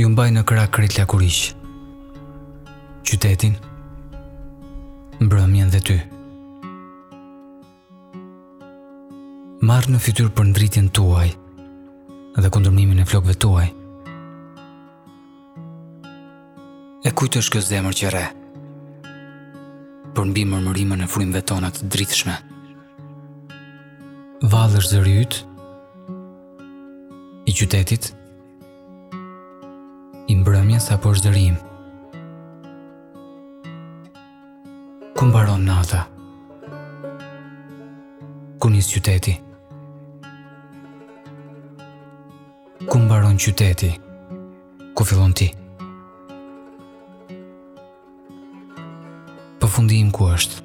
Ju mbaj në krahë krejt lakuriq. Qytetin, mbrëmjen dhe ty. Marr në fytyrë për ndritjen tuaj dhe kundërmimin e flokëve tuaj. E kujt është kjo zemër që rreh, përmbi mërmërimën e frymëve tona të dritshme. Vallë është zëri yt, i qytetit, i mbrëmjes apo zëri im. Ku mbaron nata? Ku nis qyteti? Ku mbaron qyteti? Ku fillon ti? Përfundimi im ku është?